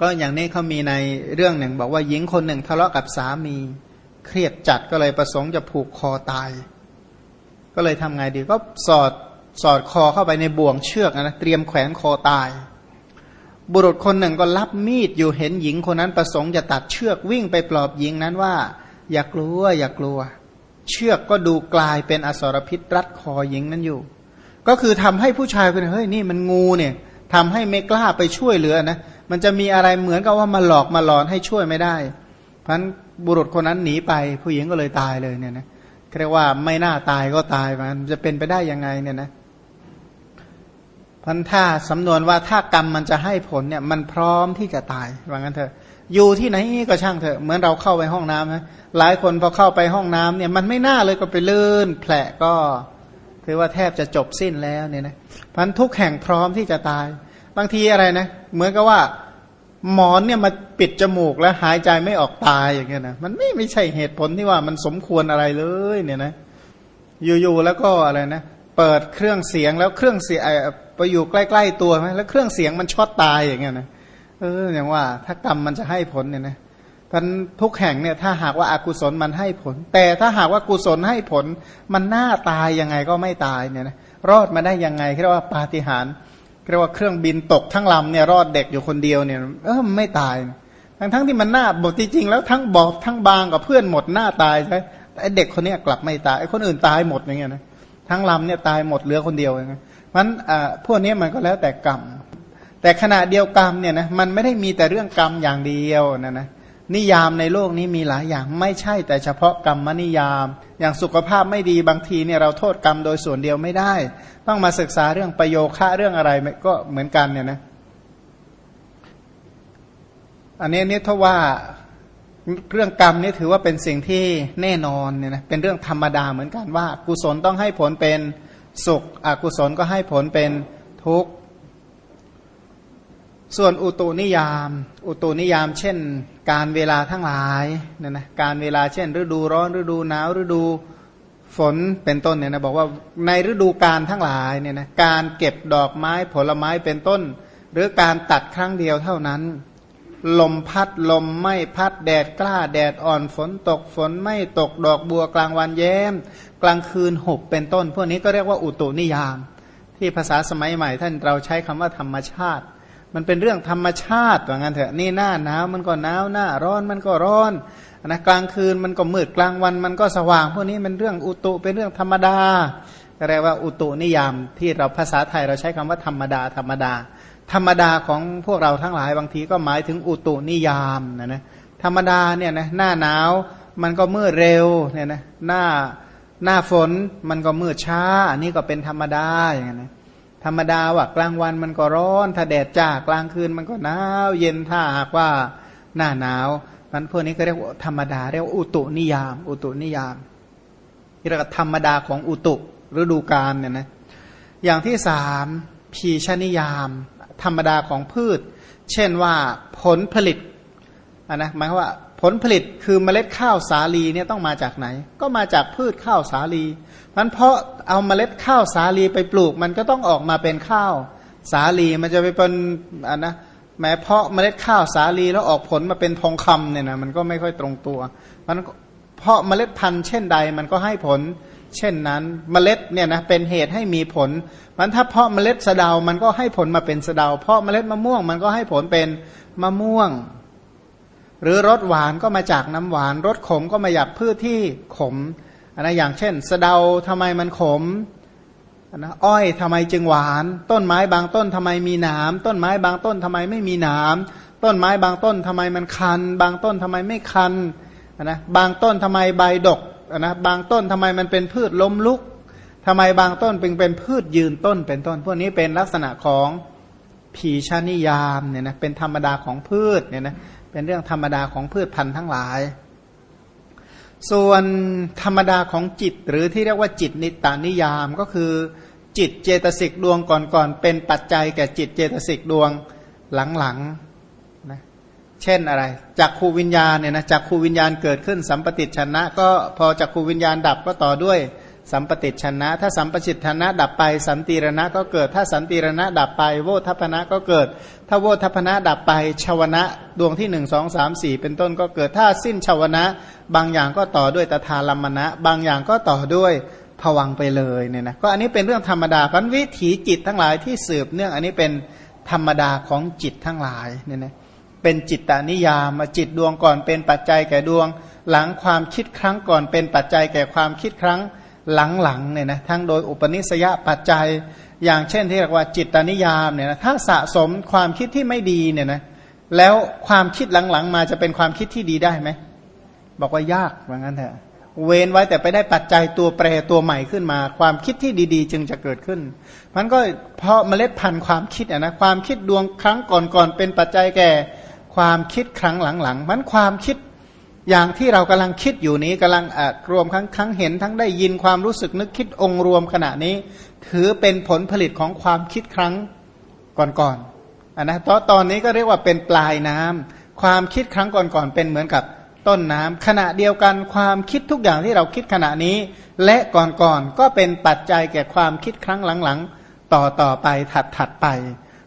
ก็อย่างนี้เขามีในเรื่องหนึ่ง บอกว่าหญิงคนหนึ่งทะเลาะกับสามี เครียดจัดก็เลยประสงค์จะผูกคอตาย ก็เลยทำไงดีก็สอดสอดคอเข้าไปในบ่วงเชือกนะเตรียมแขวนคอตาย บุรุษคนหนึ่งก็รับมีดอยู่เห็นหญิงคนนั้นประสงค์จะตัดเชือกวิ่งไปปลอบหญิงนั้นว่า อย่ากลัวอย่ากลัว เชือกก็ดูกลายเป็นอสรพิษรัดคอหญิงนั้นอยู่ ก็คือทำให้ผู้ชายคนเฮ้ยนี่มันงูเนี่ยทำให้ไม่กล้าไปช่วยเหลือนะ มันจะมีอะไรเหมือนกับว่ามาหลอกมาหลอนให้ช่วยไม่ได้ เพราะนั้นบุรุษคนนั้นหนีไป ผู้หญิงก็เลยตายเลยเนี่ยนะเรียกว่าไม่น่าตายก็ตายมันจะเป็นไปได้ยังไงเนี่ยนะพันถ้าสำนวนว่าถ้ากรรมมันจะให้ผลเนี่ยมันพร้อมที่จะตายว่างั้นเถอะ อยู่ที่ไหนก็ช่างเถอะเหมือนเราเข้าไปห้องน้ำนะหลายคนพอเข้าไปห้องน้ำเนี่ยมันไม่น่าเลยก็ไปลื่นแผลก็ถือว่าแทบจะจบสิ้นแล้วเนี่ยนะพันทุกแห่งพร้อมที่จะตาย บางทีอะไรนะ เหมือนกับว่า หมอนเนี่ยมาปิดจมูกแล้วหายใจไม่ออกตายอย่างเงี้ยนะมันไม่ไม่ใช่เหตุผลที่ว่ามันสมควรอะไรเลยเนี่ยนะอยู่ๆแล้วก็อะไรนะเปิดเครื่องเสียงแล้วเครื่องเสียงไปอยู่ใกล้ ๆ ตัวไหมแล้วเครื่องเสียงมันช็อตตายอย่างเงี้ยนะเอออย่างว่า ถ้ากรรมมันจะให้ผลเนี่ยนะพันทุกแห่งเนี่ยถ้าหากว่าอากุศลมันให้ผล แต่ถ้าหากว่ากุศลให้ผล มันน่าตายยังไงก็ไม่ตายเนี่ยนะรอดมาได้ยังไงเรียกว่าปาฏิหาริย์ เรียกว่าเครื่องบินตกทั้งลำเนี่ยรอดเด็กอยู่คนเดียวเนี่ยเออไม่ตาย ทั้งทั้งที่มันหน้าบอกจริงๆแล้วทั้งบอกทั้งบางกับเพื่อนหมดหน้าตายใช่แต่เด็กคนนี้กลับไม่ตายไอ้คนอื่นตายหมดอย่างเงี้ยนะทั้งลำเนี่ยตายหมดเหลือคนเดียวอย่างเงี้ยมันอ่าพวกนี้มันก็แล้วแต่กรรม แต่ขณะเดียวกรรมเนี่ยนะมันไม่ได้มีแต่เรื่องกรรมอย่างเดียวนะนะ นิยามในโลกนี้มีหลายอย่างไม่ใช่แต่เฉพาะกรรมนิยาม อย่างสุขภาพไม่ดีบางทีเนี่ยเราโทษกรรมโดยส่วนเดียวไม่ได้ ต้องมาศึกษาเรื่องประโยคะเรื่องอะไรก็เหมือนกันเนี่ยนะอันนี้นี่ถ้าว่าเรื่องกรรมนี่ถือว่าเป็นสิ่งที่แน่นอนเนี่ยนะเป็นเรื่องธรรมดาเหมือนกันว่า กุศลต้องให้ผลเป็นสุขอกุศลก็ให้ผลเป็นทุกข์ ส่วนอุตุนิยาม อุตุนิยาม เช่น การเวลาทั้งหลายเนี่ยนะการเวลาเช่น ฤดูร้อนฤดูหนาวฤดูฝนเป็นต้นเนี่ยนะบอกว่าในฤดูการทั้งหลายเนี่ยนะการเก็บดอกไม้ผลไม้เป็นต้น หรือการตัดครั้งเดียวเท่านั้น ลมพัดลมไม่พัดแดดกล้าแดดอ่อนฝนตกฝนไม่ตกดอกบัวกลางวันแย้ม กลางคืนหบเป็นต้น พวกนี้ก็เรียกว่าอุตุนิยาม ที่ภาษาสมัยใหม่ท่านเราใช้คำว่าธรรมชาติ มันเป็นเรื่องธรรมชาติว่างั้นเถอะนี่หน้าหนาวมันก็หนาวหน้าร้อนมันก็ร้อนนะกลางคืนมันก็มืดกลางวันมันก็สว่าง พวกนี้มันเรื่องอุตุเป็นเรื่องธรรมดาเรียกว่าอุตุนิยามที่เราภาษาไทยเราใช้คำว่าธรรมดา ธรรมดา ธรรมดาของพวกเราทั้งหลายบางทีก็หมายถึงอุตุนิยามนะนะธรรมดาเนี่ยนะหน้าหนาวมันก็มืดเร็วเนี่ยนะหน้าหน้าฝนมันก็มืดช้า อันนี้ก็เป็นธรรมดาอย่างนี้ ธรรมดาว่ากลางวันมันก็ร้อนถ้าแดดจ้ากลางคืนมันก็หนาวเย็นถ้าหากว่าหน้าหนาวมันพวกนี้ก็เรียกว่าธรรมดาเรียกว่าอุตุนิยาม อุตุนิยามที่เรียกว่าธรรมดาของอุตุฤดูกาลเนี่ยนะอย่างที่สามพีชนิยาม ธรรมดาของพืช เช่นว่าผลผลิตอะนะหมายว่า ผลผลิตคือเมล็ดข้าวสาลีเนี่ยต้องมาจากไหน ก็มาจากพืชข้าวสาลีมันเพราะเอาเมล็ดข้าวสาลีไปปลูก มันก็ต้องออกมาเป็นข้าวสาลีมันจะไปเป็นอะนะแม้เพาะเมล็ดข้าวสาลีแล้วออกผลมาเป็นทองคำเนี่ยนะมันก็ไม่ค่อยตรงตัวมันเพาะเมล็ดพันธุ์เช่นใดมันก็ให้ผล เช่นนั้น เมล็ดเนี่ยนะเป็นเหตุให้มีผล มันถ้าเพาะเมล็ดสะเดา มันก็ให้ผลมาเป็นสะเดา เพาะเมล็ดมะม่วงมันก็ให้ผลเป็นมะม่วง หรือรสหวานก็มาจากน้ำหวานรสขมก็มาจากพืชที่ขมอันนะอย่างเช่น สะเดาทำไมมันขมนะอ้อยทำไมจึงหวาน ต้นไม้บางต้นทำไมมีหนามต้นไม้บางต้นทำไมไม่มีหนามต้นไม้บางต้นทำไมมันคัน บางต้นทำไมไม่คันนะบางต้นทำไมใบดกนะบางต้นทำไมมันเป็นพืชล้มลุกทำไมบางต้นเป็นเป็นพืชยืนต้นเป็นต้น พวกนี้เป็นลักษณะของผีชานิยามเนี่ยนะเป็นธรรมดาของพืชเนี่ยนะ เป็นเรื่องธรรมดาของพืชพันธุ์ทั้งหลาย ส่วนธรรมดาของจิตหรือที่เรียกว่าจิตนิตานิยามก็คือ จิตเจตสิกดวงก่อนๆเป็นปัจจัยแก่จิตเจตสิกดวงหลังๆนะเช่นอะไรจากคูวิญญาณเนี่ยนะจากคูวิญญาณเกิดขึ้นสัมปติชนะ ก็พอจากคูวิญญาณดับก็ต่อด้วย สัมปติชนะ ถ้าสัมปชิตชนะดับไป สันติรณะก็เกิด ถ้าสันติรณะดับไป โวทัพนะก็เกิด ถ้าโวทัพนะดับไปชาวนะดวงที่หนึ่งสองสามสี่เป็นต้นก็เกิด ถ้าสิ้นชาวนะ บางอย่างก็ต่อด้วยตถาลัมมณะ บางอย่างก็ต่อด้วยผวังไปเลยเนี่ยนะ ก็อันนี้เป็นเรื่องธรรมดาพันวิถีจิตทั้งหลายที่สืบเนื่องอันนี้เป็นธรรมดาของจิตทั้งหลายเนี่ยนะเป็นจิตตานิยามมาจิตดวงก่อนเป็นปัจจัยแก่ดวง หลังความคิดครั้งก่อนเป็นปัจจัยแก่ความคิดครั้ง หลังๆเนี่ยนะทั้งโดยอุปนิสยปัจจัย อย่างเช่นที่เรียกว่าจิตตนิยามเนี่ยนะถ้าสะสมความคิดที่ไม่ดีเนี่ยนะแล้วความคิดหลังๆ มาจะเป็นความคิดที่ดีได้ไหมบอกว่ายากเหมือนกันเถอะเว้นไว้แต่ไปได้ปัจจัยตัวแปรตัวใหม่ขึ้นมา ความคิดที่ดีๆ จึงจะเกิดขึ้น มันก็เพราะเมล็ดพันธุ์ความคิดอะนะความคิดดวงครั้งก่อนๆเป็นปัจจัยแก่ความคิดครั้งหลังๆมันความคิด อย่างที่เรากำลังคิดอยู่นี้กำลังรวมทั้งทั้งเห็นทั้งได้ยินความรู้สึกนึกคิดองค์รวมขณะนี้ ถือเป็นผลผลิตของความคิดครั้งก่อนๆอนนะตอนตอนนี้ก็เรียกว่าเป็นปลายน้ำความคิดครั้งก่อนๆเป็นเหมือนกับต้นน้ำขณะเดียวกันความคิดทุกอย่างที่เราคิดขณะนี้ และก่อนๆก็เป็นปัจจัยแก่ความคิดครั้งหลังๆ ต่อต่อไปถัดๆไป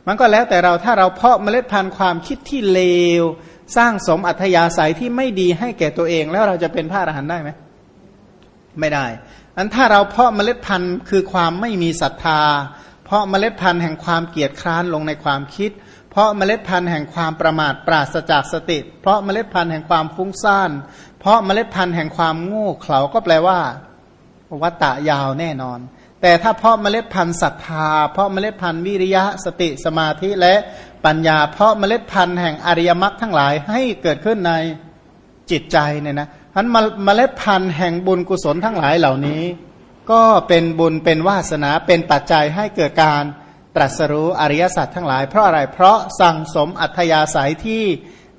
มันก็แล้วแต่เราถ้าเราเพาะเมล็ดพันธุ์ความคิดที่เลว สร้างสมอัธยาศัยที่ไม่ดีให้แก่ตัวเองแล้วเราจะเป็นพระอรหันต์ได้ไหมไม่ได้อันถ้าเราเพาะเมล็ดพันธุ์คือความไม่มีศรัทธา เพาะเมล็ดพันธุ์แห่งความเกียจคร้านลงในความคิด เพราะเมล็ดพันธุ์แห่งความประมาทปราศจากสติ เพราะเมล็ดพันธุ์แห่งความฟุ้งซ่าน เพราะเมล็ดพันธุ์แห่งความโง่เขลาก็แปลว่า วัตตะยาวแน่นอน แต่ถ้าเพาะเมล็ดพันธุ์ศรัทธา เพาะเมล็ดพันธุ์วิริยะสติสมาธิและปัญญา เพาะเมล็ดพันธุ์แห่งอริยมรรคทั้งหลายให้เกิดขึ้นในจิตใจเนี่ยนะพันเมล็ดพันธุ์แห่งบุญกุศลทั้งหลายเหล่านี้ ก็เป็นบุญเป็นวาสนาเป็นปัจจัยให้เกิดการตรัสรู้อริยสัจทั้งหลาย เพราะอะไรเพราะสั่งสมอัธยาศัยที่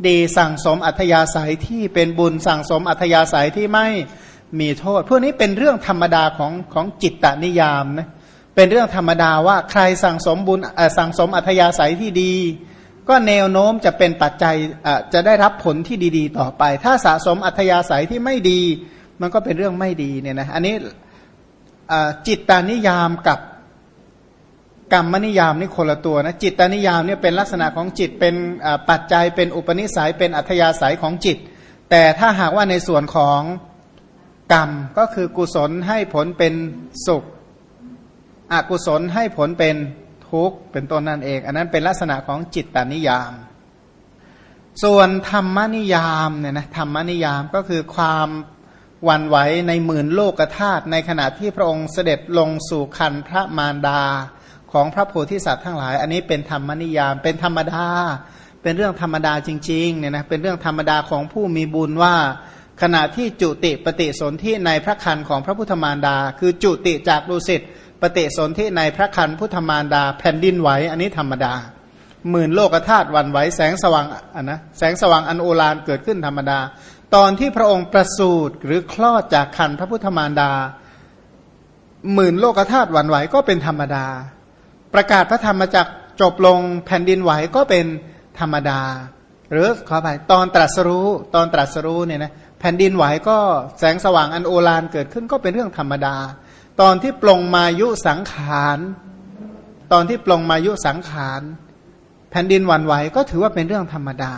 ดีสั่งสมอัธยาศัยที่เป็นบุญสั่งสมอัธยาศัยที่ไม่ มีโทษ พวกนี้เป็นเรื่องธรรมดาของของจิตตนิยามนะเป็นเรื่องธรรมดาว่าใครสั่งสมบุญสั่งสมอัธยาศัยที่ดี ก็แนวโน้มจะเป็นปัจจัยจะได้รับผลที่ดีๆ ต่อไป ถ้าสะสมอัธยาศัยที่ไม่ดี มันก็เป็นเรื่องไม่ดีเนี่ยนะอันนี้จิตตานิยามกับกรรมนิยามนี่คนละตัวนะจิตตานิยามเนี่ยเป็นลักษณะของจิตเป็นปัจจัยเป็นอุปนิสัยเป็นอัธยาศัยของจิต แต่ถ้าหากว่าในส่วนของ กรรมก็คือกุศลให้ผลเป็นสุข อกุศลให้ผลเป็นทุกข์เป็นต้นนั่นเอง อันนั้นเป็นลักษณะของจิตตานิยาม ส่วนธรรมนิยามเนี่ยนะธรรมนิยามก็คือความวันไหวในหมื่นโลกธาตุในขณะที่พระองค์เสด็จลงสู่คันพระมารดาของพระโพธิสัตว์ทั้งหลาย อันนี้เป็นธรรมนิยามเป็นธรรมดา เป็นเรื่องธรรมดาจริงๆเนี่ยนะเป็นเรื่องธรรมดาของผู้มีบุญว่า ขณะที่จุติปฏิสนธิในพระคันของพระพุทธมารดา คือจุติจากดุสิตปฏิสนธิในพระคันพุทธมารดา แผ่นดินไหวอันนี้ธรรมดาหมื่นโลกธาตุวันไหวแสงสว่างอันนะแสงสว่างอันโอฬารเกิดขึ้นธรรมดา ตอนที่พระองค์ประสูติหรือคลอดจากคันพระพุทธมารดาหมื่นโลกธาตุวันไหวก็เป็นธรรมดา ประกาศพระธรรมจักจบลงแผ่นดินไหวก็เป็นธรรมดา หรือขอไปตอนตรัสรู้ตอนตรัสรู้เนี่ยนะ แผ่นดินไหวก็แสงสว่างอันโอฬารเกิดขึ้นก็เป็นเรื่องธรรมดา ตอนที่ปลงมายุสังขารตอนที่ปลงมายุสังขารแผ่นดินวันไหวก็ถือว่าเป็นเรื่องธรรมดา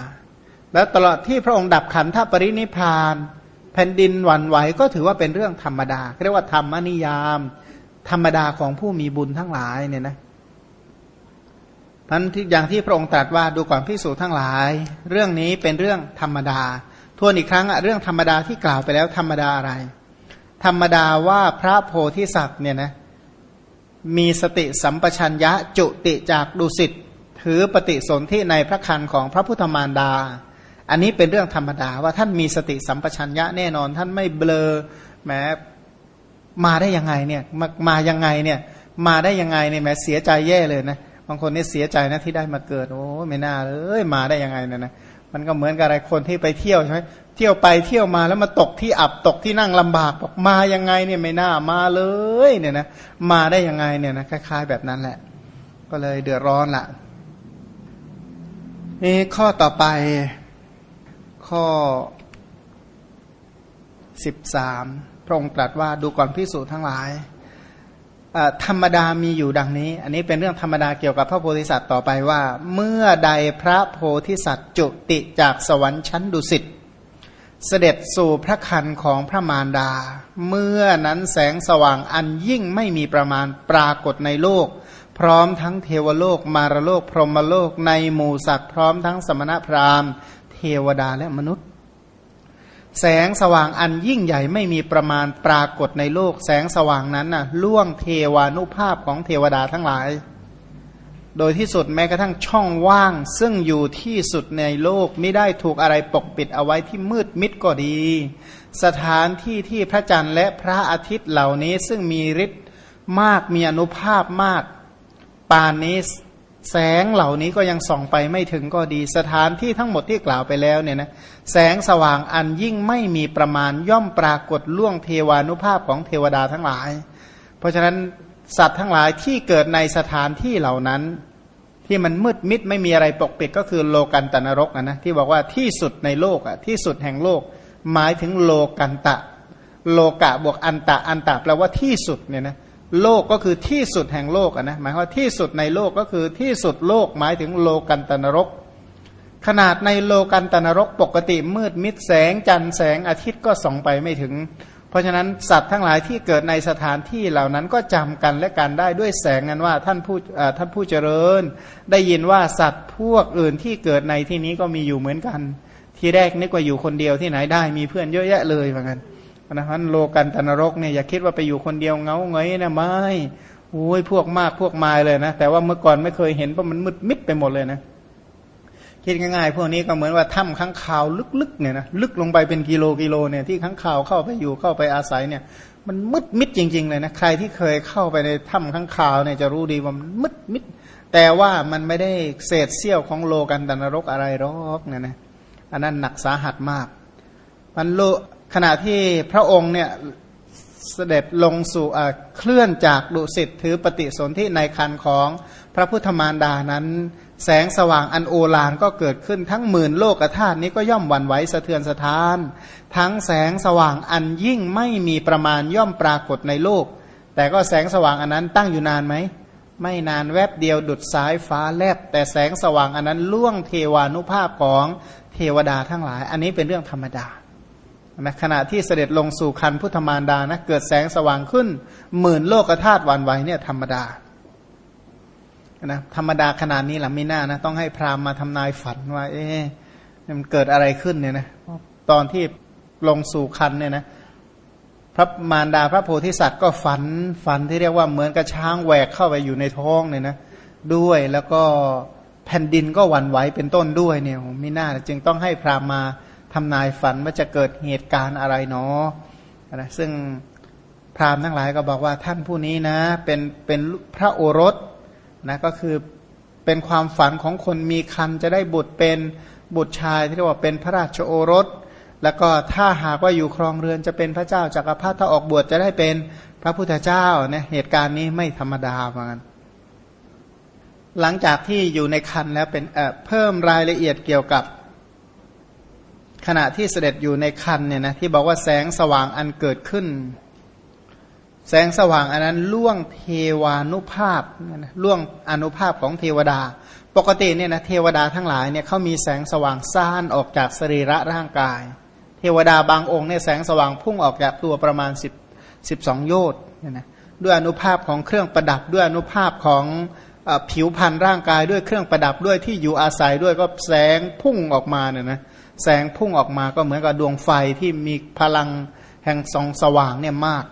แล้วตลอดที่พระองค์ดับขันธปรินิพาน แผ่นดินวันไหวก็ถือว่าเป็นเรื่องธรรมดาเรียกว่าธรรมนิยาม ธรรมดาของผู้มีบุญทั้งหลายเนี่ยนะพันอย่างที่พระองค์ตรัสว่าดูก่อนพิสูจทั้งหลาย เรื่องนี้เป็นเรื่องธรรมดา ทวนอีกครั้งอะเรื่องธรรมดาที่กล่าวไปแล้วธรรมดาอะไร ธรรมดาว่าพระโพธิสัตว์เนี่ยนะมีสติสัมปชัญญะจุติจากดุสิตถือปฏิสนธิในพระคันของพระพุทธมารดา อันนี้เป็นเรื่องธรรมดาว่าท่านมีสติสัมปชัญญะแน่นอน ท่านไม่เบลอแม้มาได้ยังไงเนี่ยมามายังไงเนี่ย มาได้ยังไงเนี่ยแม้เสียใจแย่เลยนะบางคนนี่เสียใจนะที่ได้มาเกิดโอ้ไม่น่าเลยมาได้ยังไงเนี่ยนะ มันก็เหมือนกับอะไรคนที่ไปเที่ยวใช่ไหมเที่ยวไปเที่ยวมาแล้วมาตกที่อับตกที่นั่งลำบากบอกมายังไงเนี่ยไม่น่ามาเลยเนี่ยนะมาได้ยังไงเนี่ยนะคล้ายๆแบบนั้นแหละ ก็เลยเดือดร้อนละนี่ข้อต่อไปข้อสิบสามพระองค์ตรัสว่าดูก่อนพิสูจน์ทั้งหลาย ธรรมดามีอยู่ดังนี้ อันนี้เป็นเรื่องธรรมดาเกี่ยวกับพระโพธิสัตว์ต่อไปว่า เมื่อใดพระโพธิสัตว์จุติจากสวรรค์ชั้นดุสิตเสด็จสู่พระคันของพระมารดา เมื่อนั้นแสงสว่างอันยิ่งไม่มีประมาณปรากฏในโลก พร้อมทั้งเทวโลกมารโลก พรหมโลกในหมู่สัตว์พร้อมทั้งสมณพราหมณ์ เทวดาและมนุษย์ แสงสว่างอันยิ่งใหญ่ไม่มีประมาณปรากฏในโลก แสงสว่างนั้นน่ะล่วงเทวานุภาพของเทวดาทั้งหลาย โดยที่สุดแม้กระทั่งช่องว่าง ซึ่งอยู่ที่สุดในโลกไม่ได้ถูกอะไรปกปิดเอาไว้ที่มืดมิดก็ดี สถานที่ที่พระจันทร์และพระอาทิตย์เหล่านี้ซึ่งมีฤทธิ์มากมีอนุภาพมาก ปานนี้ แสงเหล่านี้ก็ยังส่องไปไม่ถึงก็ดี สถานที่ทั้งหมดที่กล่าวไปแล้วเนี่ยนะแสงสว่างอันยิ่งไม่มีประมาณย่อมปรากฏล่วงเทวานุภาพของเทวดาทั้งหลาย เพราะฉะนั้นสัตว์ทั้งหลายที่เกิดในสถานที่เหล่านั้น ที่มันมืดมิดไม่มีอะไรปกปิดก็คือโลกันตนรกนะที่บอกว่าที่สุดในโลกอะที่สุดแห่งโลก หมายถึงโลกันตะ โลกะบวกอันตะอันตะแปลว่าที่สุดเนี่ยนะ โลกก็คือที่สุดแห่งโลกนะหมายว่าที่สุดในโลกก็คือที่สุดโลกหมายถึงโลกันตนรก ขนาดในโลกันตนรกปกติมืดมิดแสงจันทร์แสงอาทิตย์ก็ส่องไปไม่ถึง เพราะฉะนั้นสัตว์ทั้งหลายที่เกิดในสถานที่เหล่านั้นก็จำกันและกันได้ด้วยแสงนั้นว่าท่านผู้ท่านผู้เจริญ ได้ยินว่าสัตว์พวกอื่นที่เกิดในที่นี้ก็มีอยู่เหมือนกัน ที่แรกนึกว่าอยู่คนเดียวที่ไหนได้มีเพื่อนเยอะแยะเลยเหมือนกัน นะพันโลกันตนรกเนี่ยอย่าคิดว่าไปอยู่คนเดียวเงาเงยนะไม่โอ้ยพวกมากพวกมายเลยนะ แต่ว่าเมื่อก่อนไม่เคยเห็นเพราะมันมืดมิดไปหมดเลยนะคิดง่ายๆ พวกนี้ก็เหมือนว่าถ้ำข้างคาวลึกๆเนี่ยนะลึกลงไปเป็นกิโลกิโลเนี่ยที่ข้างคาวเข้าไปอยู่เข้าไปอาศัยเนี่ย มันมืดมิดจริง ๆ เลยนะใครที่เคยเข้าไปในถ้ำข้างคาวเนี่ยจะรู้ดีว่ามันมืดมิด แต่ว่ามันไม่ได้เศษเสี้ยวของโลกันตนรกอะไรหรอกเนี่ยนะอันนั้นหนักสาหัสมากมันโล ขณะที่พระองค์เนี่ยเสด็จลงสู่เคลื่อนจากดุสิตถือปฏิสนธิในคันของพระพุทธมารดานั้น แสงสว่างอันโอฬารก็เกิดขึ้นทั้งหมื่นโลกธาตุนี้ก็ย่อมหวั่นไหวสะเทือนสะท้าน ทั้งแสงสว่างอันยิ่งไม่มีประมาณย่อมปรากฏในโลก แต่ก็แสงสว่างอันนั้นตั้งอยู่นานไหม ไม่นานแวบเดียวดุดสายฟ้าแลบ แต่แสงสว่างอันนั้นล่วงเทวานุภาพของเทวดาทั้งหลาย อันนี้เป็นเรื่องธรรมดา นะขณะที่เสด็จลงสู่คันพุทธมารดานะเกิดแสงสว่างขึ้น หมื่นโลกธาตุวันไหวเนี่ยธรรมดานะธรรมดาขนาดนี้หละไม่น่านะต้องให้พราหมณ์มาทำนายฝันว่า เอ๊ะมันเกิดอะไรขึ้นเนี่ยนะตอนที่ลงสู่คันเนี่ยนะพระมารดาพระโพธิสัตว์ก็ฝันฝันที่เรียกว่าเหมือนกับช้างแหวกเข้าไปอยู่ในท้องเนี่ยนะด้วยแล้วก็แผ่นดินก็หวั่นไหวเป็นต้นด้วยเนี่ยไม่น่าจึงต้องให้พราหมณ์มา ทำนายฝันว่าจะเกิดเหตุการณ์อะไรเนาะนะซึ่งพราหมณ์ทั้งหลายก็บอกว่าท่านผู้นี้นะ เป็นเป็นพระโอรสนะก็คือเป็นความฝันของคนมีคันจะได้บุตรเป็นบุตรชายที่เรียกว่าเป็นพระราชโอรส แล้วก็ถ้าหากว่าอยู่ครองเรือนจะเป็นพระเจ้าจากักรพรรดิถ้าออกบวชจะได้เป็นพระพุทธเจ้าเนี่ยเหตุการณ์นี้ไม่ธรรมดาเหมือนกันหลังจากที่อยู่ในคันแล้วเป็นเเพิ่มรายละเอียดเกี่ยวกับ ขณะที่เสด็จอยู่ในคันเนี่ยนะที่บอกว่าแสงสว่างอันเกิดขึ้น แสงสว่างอันนั้นล่วงเทวานุภาพล่วงอนุภาพของเทวดา ปกติเนี่ยนะเทวดาทั้งหลายเนี่ยเขามีแสงสว่างซ่านออกจากสรีระร่างกาย เทวดาบางองค์เนี่ยแสงสว่างพุ่งออกจากตัวประมาณ10 12 โยชน์เนี่ยนะด้วยอนุภาพของเครื่องประดับด้วยอนุภาพของผิวพรรณร่างกายด้วยเครื่องประดับด้วยที่อยู่อาศัยด้วยก็แสงพุ่งออกมาเนี่ยนะ แสงพุ่งออกมาก็เหมือนกับดวงไฟที่มีพลังแห่งสองสว่างเนี่ยมาก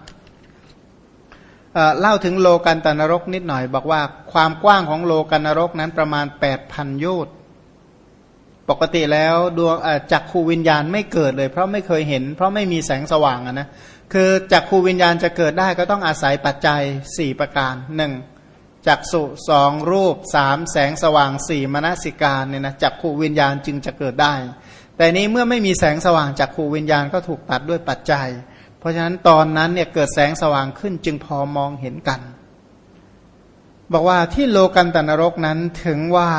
เเล่าถึงโลกันตนรกนิดหน่อย บอกว่าความกว้างของโลกันนรกนั้นประมาณ8ปดพันโยชน์ปกติแล้วดวงจักขูวิญญาณไม่เกิดเลย เพราะไม่เคยเห็น เพราะไม่มีแสงสว่างนะคือจักขูวิญญาณจะเกิดได้ก็ต้องอาศัยปัจจัย 4 ประการหนึ่งจักสุสองรูปสามแสงสว่างสี่มนสิการเนี่ยนะจักขูวิญญาณจึงจะเกิดได้ แต่นี้เมื่อไม่มีแสงสว่างจากขูวิญญาณก็ถูกตัดด้วยปัจจัย เพราะฉะนั้นตอนนั้นเนี่ยเกิดแสงสว่างขึ้นจึงพอมองเห็นกัน บอกว่าที่โลกันตนรกนั้นถึงว่า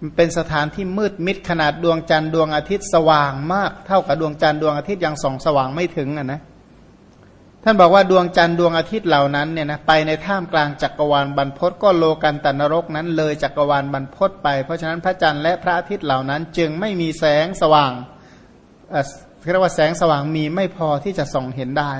มันเป็นสถานที่มืดมิดขนาดดวงจันทร์ดวงอาทิตย์สว่างมาก เท่ากับดวงจันทร์ดวงอาทิตย์ยังส่องสว่างไม่ถึงอะนะ ท่านบอกว่าดวงจันทร์ดวงอาทิตย์เหล่านั้นเนี่ยนะไปในท่ามกลางจักรวาลบรรพศก็โลกันตนรกนั้นเลยจักรวาลบรรพศไป เพราะฉะนั้นพระจันทร์และพระอาทิตย์เหล่านั้น จึงไม่มีแสงสว่างเรียกว่าแสงสว่างมีไม่พอที่จะส่องเห็นได้